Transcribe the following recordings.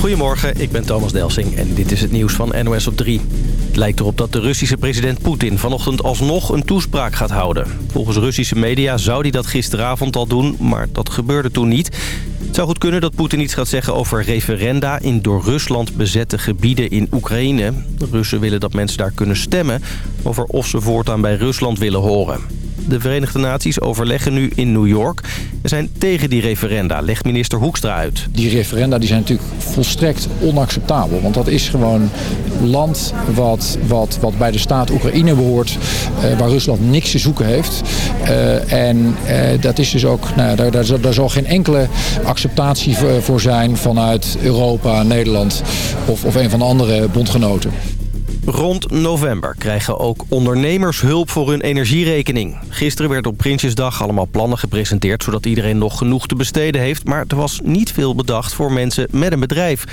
Goedemorgen, ik ben Thomas Delsing en dit is het nieuws van NOS op 3. Het lijkt erop dat de Russische president Poetin vanochtend alsnog een toespraak gaat houden. Volgens Russische media zou hij dat gisteravond al doen, maar dat gebeurde toen niet. Het zou goed kunnen dat Poetin iets gaat zeggen over referenda in door Rusland bezette gebieden in Oekraïne. De Russen willen dat mensen daar kunnen stemmen over of ze voortaan bij Rusland willen horen. De Verenigde Naties overleggen nu in New York. en zijn tegen die referenda, legt minister Hoekstra uit. Die referenda die zijn natuurlijk volstrekt onacceptabel. Want dat is gewoon land wat, wat, wat bij de staat Oekraïne behoort... Eh, waar Rusland niks te zoeken heeft. Eh, en eh, dat is dus ook, nou, daar, daar, daar zal geen enkele acceptatie voor, voor zijn vanuit Europa, Nederland of, of een van de andere bondgenoten. Rond november krijgen ook ondernemers hulp voor hun energierekening. Gisteren werd op Prinsjesdag allemaal plannen gepresenteerd... zodat iedereen nog genoeg te besteden heeft. Maar er was niet veel bedacht voor mensen met een bedrijf.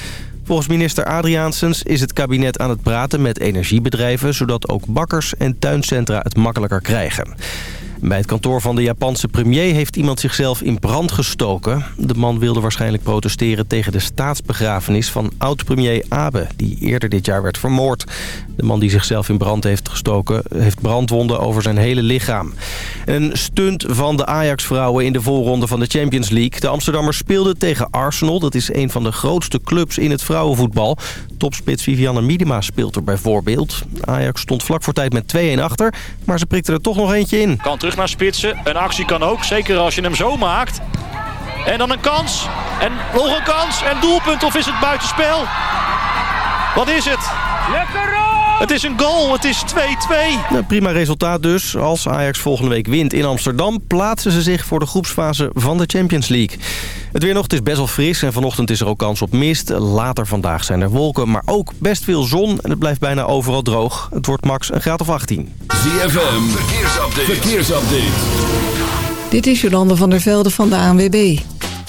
Volgens minister Adriaansens is het kabinet aan het praten met energiebedrijven... zodat ook bakkers en tuincentra het makkelijker krijgen. Bij het kantoor van de Japanse premier heeft iemand zichzelf in brand gestoken. De man wilde waarschijnlijk protesteren tegen de staatsbegrafenis van oud-premier Abe... die eerder dit jaar werd vermoord. De man die zichzelf in brand heeft gestoken heeft brandwonden over zijn hele lichaam. Een stunt van de Ajax-vrouwen in de voorronde van de Champions League. De Amsterdammers speelden tegen Arsenal. Dat is een van de grootste clubs in het vrouwenvoetbal. Topspits Vivianne Miedema speelt er bijvoorbeeld. Ajax stond vlak voor tijd met 2-1 achter, maar ze prikte er toch nog eentje in. Terug naar spitsen. Een actie kan ook, zeker als je hem zo maakt. En dan een kans. En nog een kans. En doelpunt of is het buitenspel? Wat is het? Lekker het is een goal, het is 2-2. Nou, prima resultaat dus. Als Ajax volgende week wint in Amsterdam... plaatsen ze zich voor de groepsfase van de Champions League. Het weer nog, het is best wel fris en vanochtend is er ook kans op mist. Later vandaag zijn er wolken, maar ook best veel zon. En het blijft bijna overal droog. Het wordt max een graad of 18. ZFM, verkeersupdate. verkeersupdate. Dit is Jolande van der Velde van de ANWB.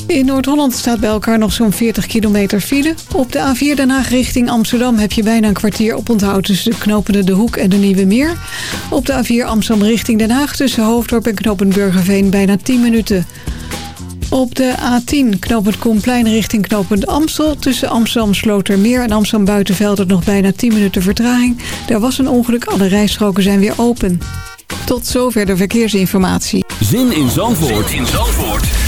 In Noord-Holland staat bij elkaar nog zo'n 40 kilometer file. Op de A4 Den Haag richting Amsterdam heb je bijna een kwartier op onthoud... tussen de knopende De Hoek en de Nieuwe Meer. Op de A4 Amsterdam richting Den Haag tussen Hoofddorp en knooppunt Burgerveen bijna 10 minuten. Op de A10 knooppunt Koenplein richting knooppunt Amstel... tussen Amsterdam Slotermeer en Amsterdam Buitenveld... nog bijna 10 minuten vertraging. Er was een ongeluk, alle rijstroken zijn weer open. Tot zover de verkeersinformatie. Zin in Zandvoort, zin in Zandvoort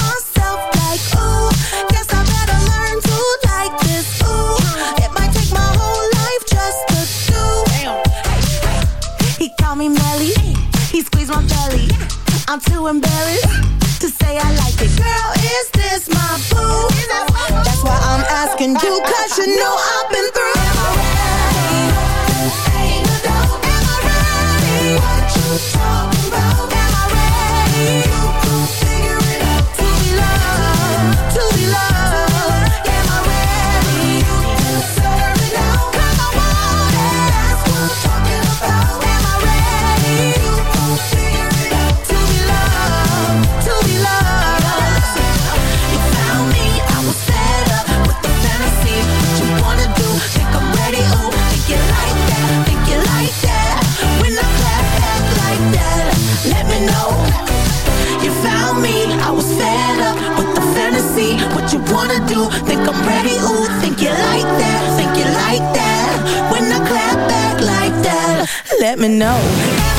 too embarrassed let me know.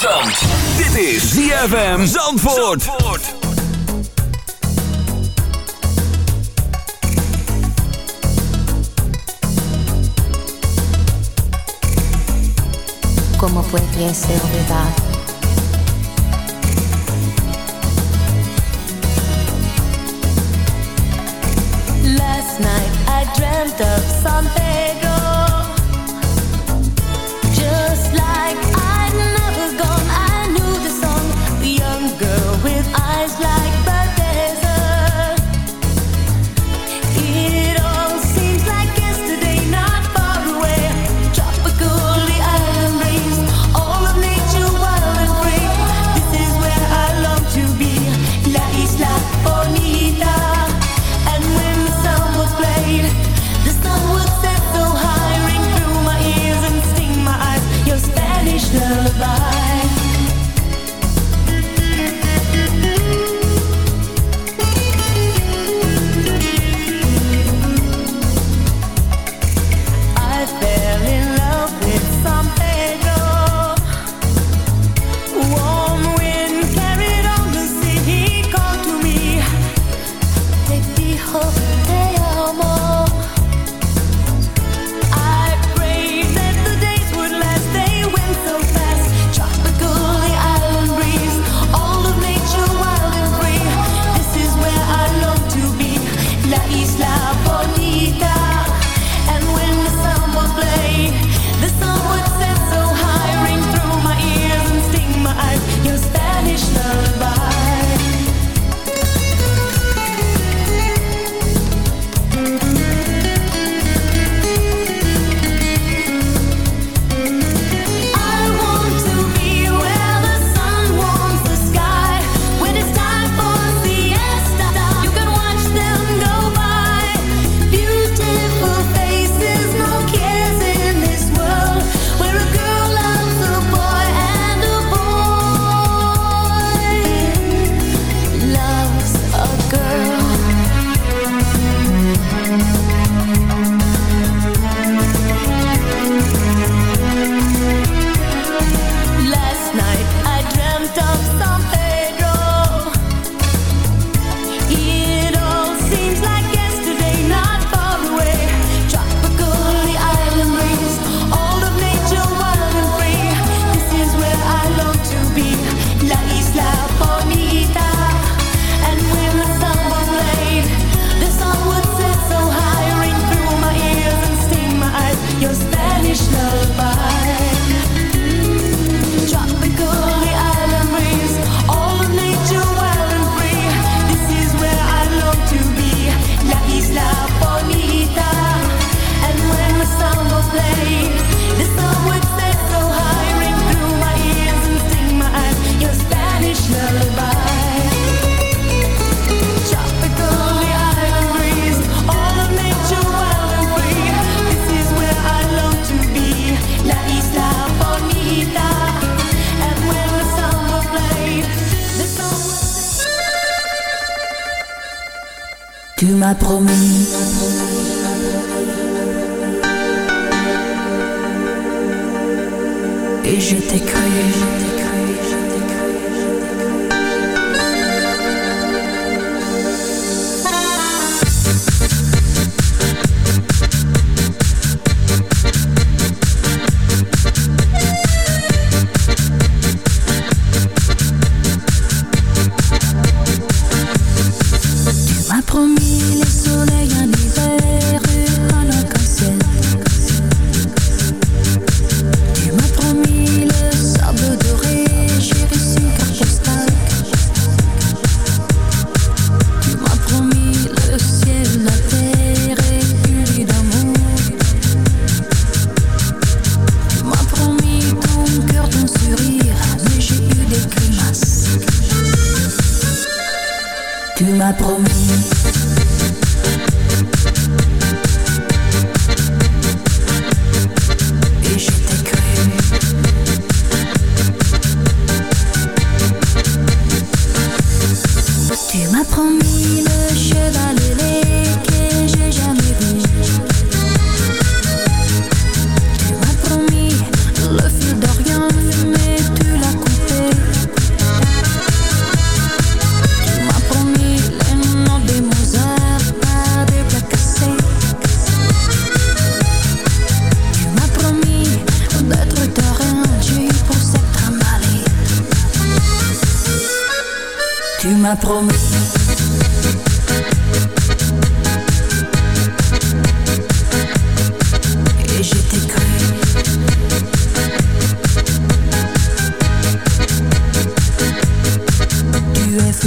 Zandvoort. Dit is ZFM Zandvoort. Zandvoort. Como Last night I dreamt of something et je t'ai cru.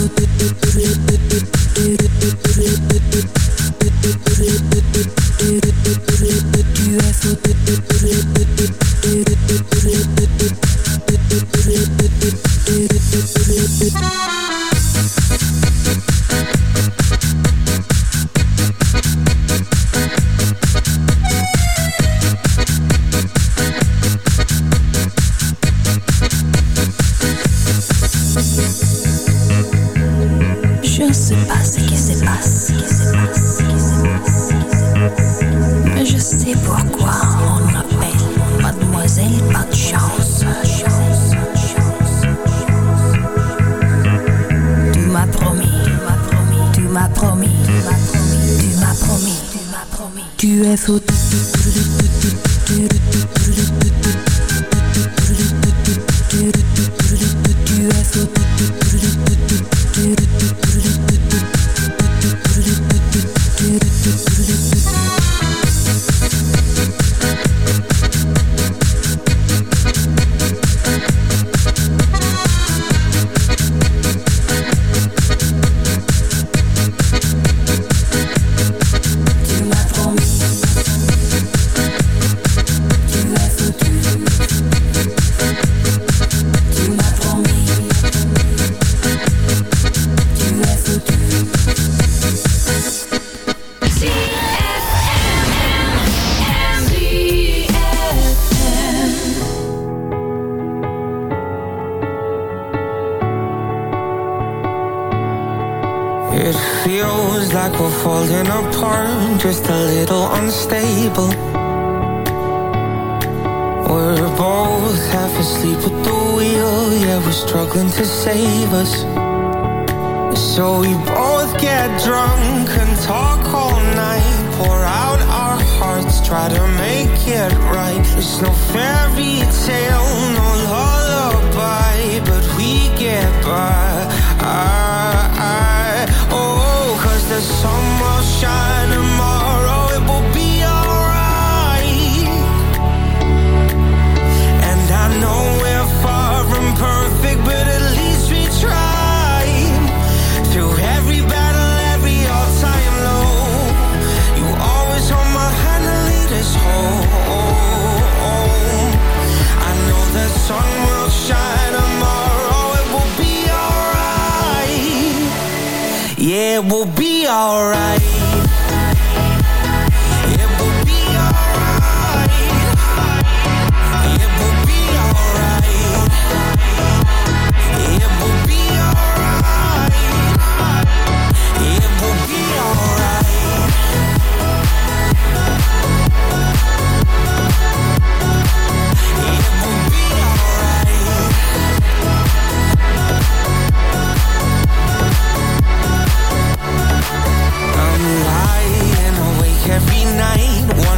Creep, creep, creep. We're both half asleep at the wheel. Yeah, we're struggling to save us. So we both get drunk and talk all night. Pour out our hearts, try to make it right. It's no fairy tale, no lullaby But we get by. I, I, Oh, cause the sun will shine We'll be alright. night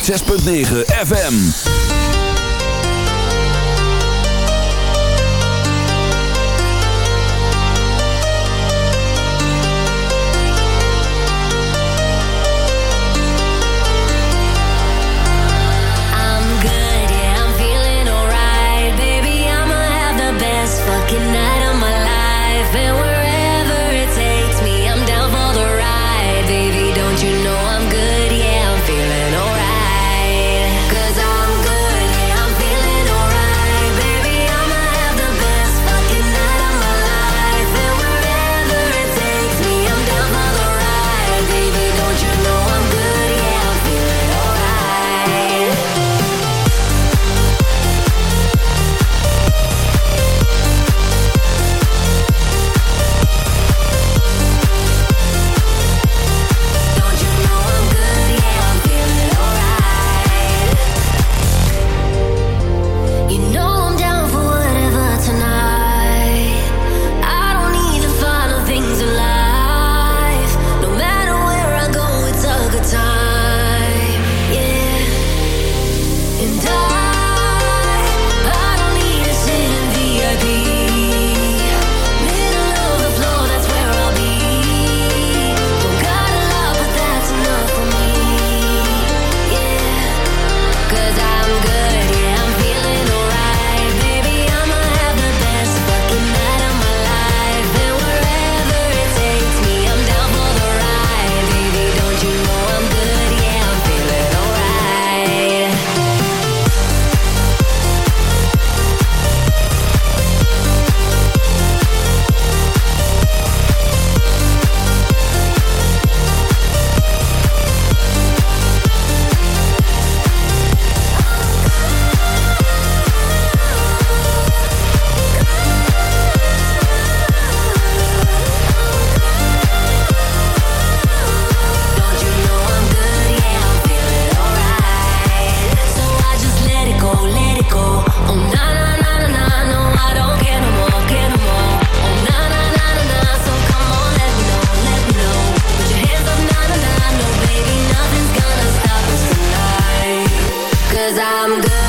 106.9 Cause I'm good.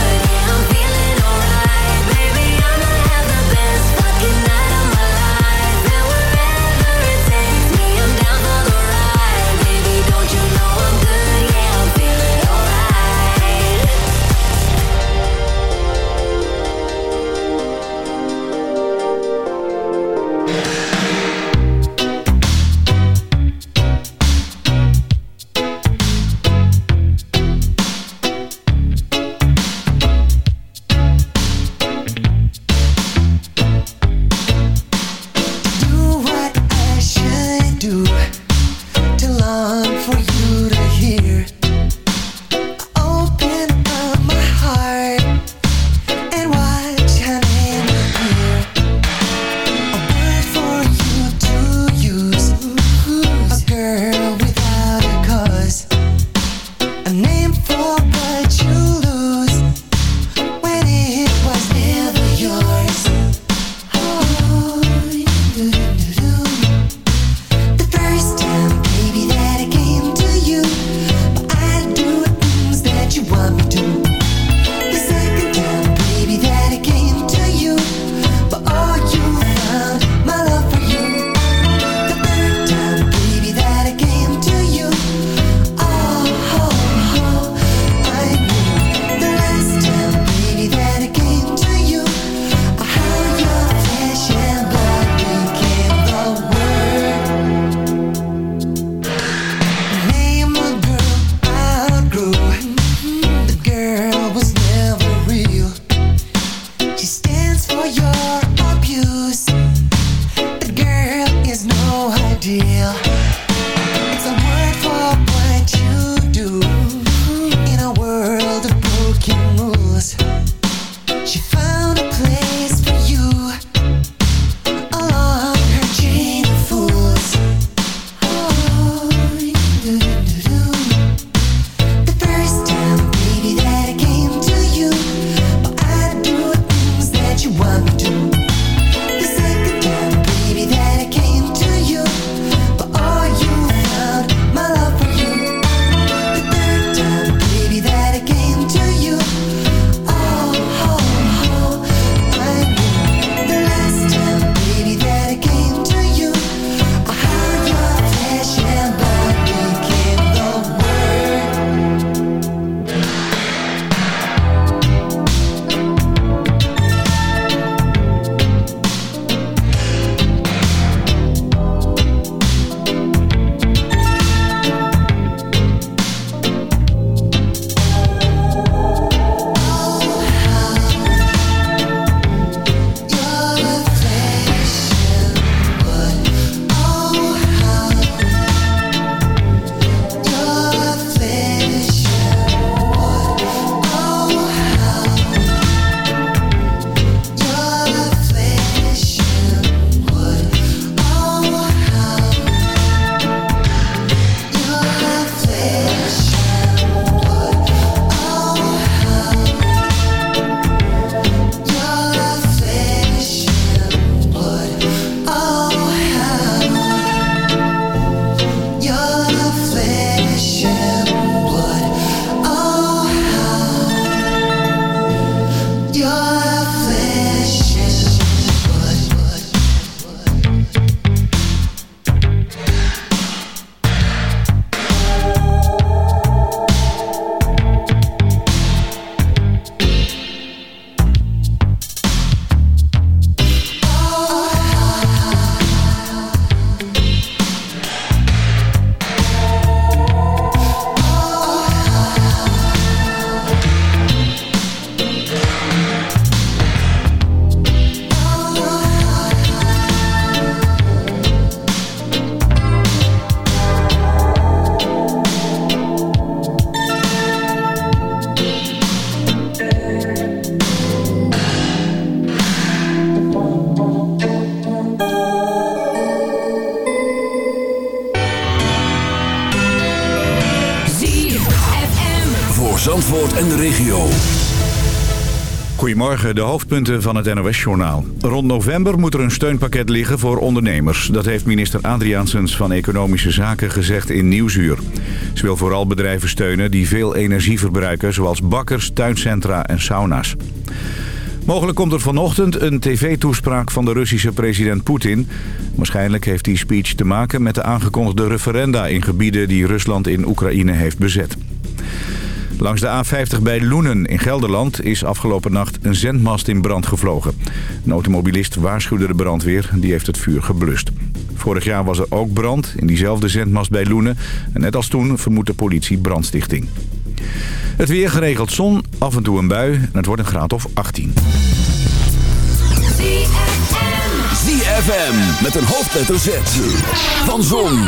Deal. Goedemorgen, de hoofdpunten van het NOS-journaal. Rond november moet er een steunpakket liggen voor ondernemers. Dat heeft minister Adriaansens van Economische Zaken gezegd in Nieuwsuur. Ze wil vooral bedrijven steunen die veel energie verbruiken... zoals bakkers, tuincentra en sauna's. Mogelijk komt er vanochtend een tv-toespraak van de Russische president Poetin. Waarschijnlijk heeft die speech te maken met de aangekondigde referenda... in gebieden die Rusland in Oekraïne heeft bezet. Langs de A50 bij Loenen in Gelderland is afgelopen nacht een zendmast in brand gevlogen. Een automobilist waarschuwde de brandweer, die heeft het vuur geblust. Vorig jaar was er ook brand in diezelfde zendmast bij Loenen. En net als toen vermoedt de politie brandstichting. Het weer geregeld zon, af en toe een bui en het wordt een graad of 18. ZFM met een hoofdletter Z. Van Zon,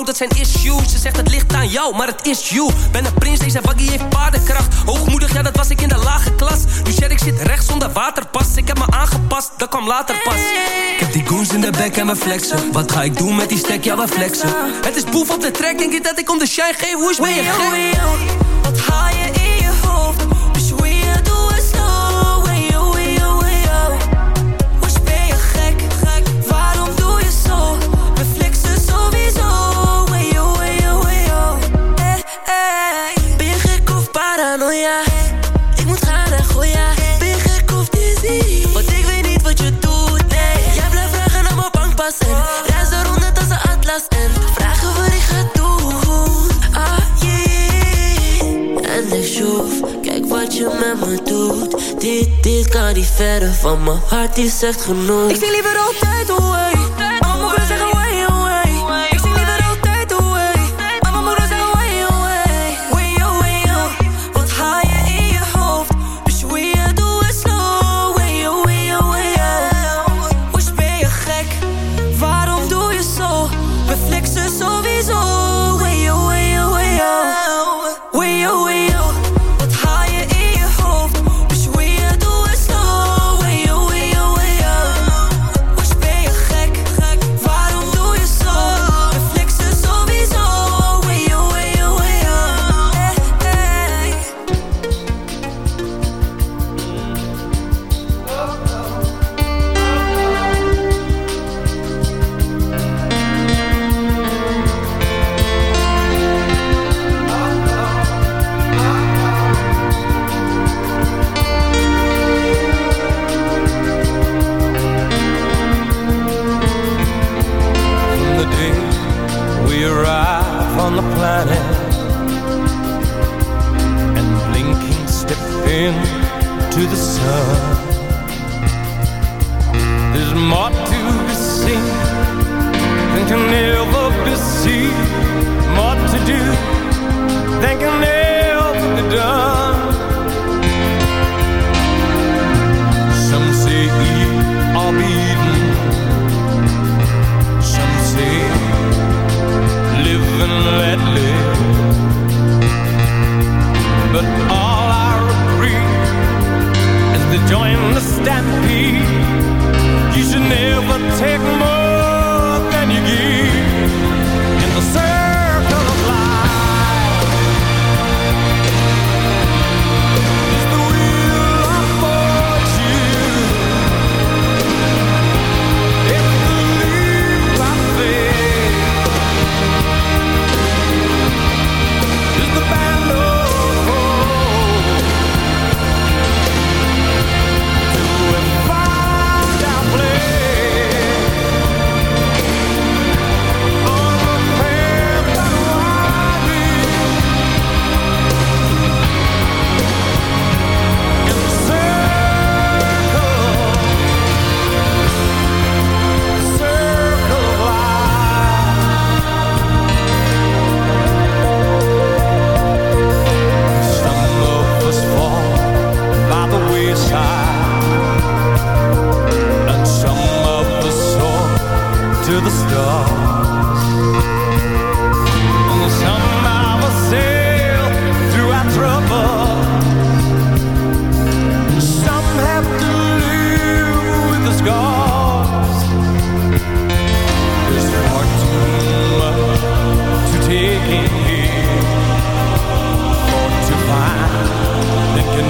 Nou, dat zijn issues. Ze zegt het ligt aan jou, maar het is you. Ben een prins, deze waggie heeft paardenkracht. Hoogmoedig, ja, dat was ik in de lage klas. Nu share ik zit rechts zonder waterpas. Ik heb me aangepast, dat kwam later pas. Ik heb die goons in de bek en mijn flexen. Wat ga ik doen met die stek? Ja, we flexen. Het is boef op de trek, denk je dat ik om de shine geef? Hoe is je gek? Wat? dit, dit kan niet verder, van mijn hart die zegt genoeg. Ik zie liever altijd away. can never be seen. More to do than can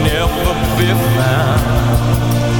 never be found.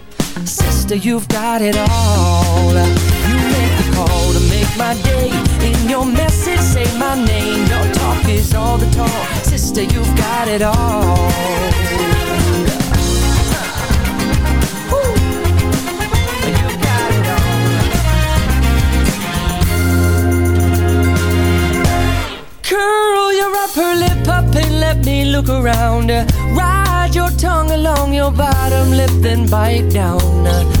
Sister, you've got it all. You make the call to make my day. In your message, say my name. Your talk is all the talk. Sister, You've got it all you've got it all. Curl your upper lip up and let me look around. Ride your tongue along your bottom lip, then bite down.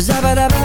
Zabba-dabba,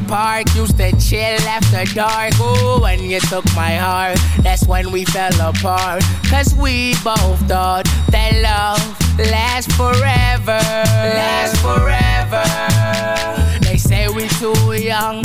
The park, used to chill after dark. Ooh, when you took my heart, that's when we fell apart. Cause we both thought that love lasts forever. Lasts forever. They say we too young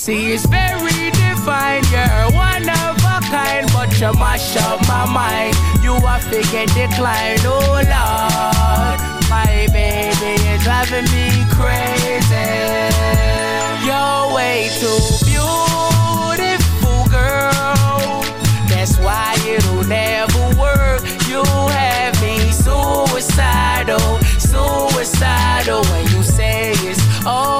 See, it's very divine. You're one of a kind, but you mash up my mind. You are figure decline, oh Lord. My baby is driving me crazy. You're way too beautiful, girl. That's why it'll never work. You have me suicidal, suicidal when you say it's over.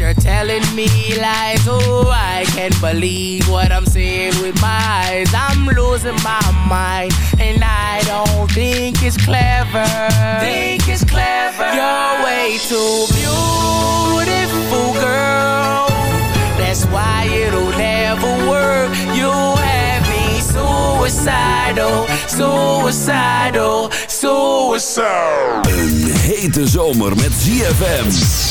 telling me lies. Oh, I can't believe what I'm seeing with my eyes. I'm losing my mind, and I don't think it's clever. Think it's clever. You're way too beautiful, girl. That's why it'll never work. You have me suicidal, suicidal, suicidal. Een hete zomer met ZFM.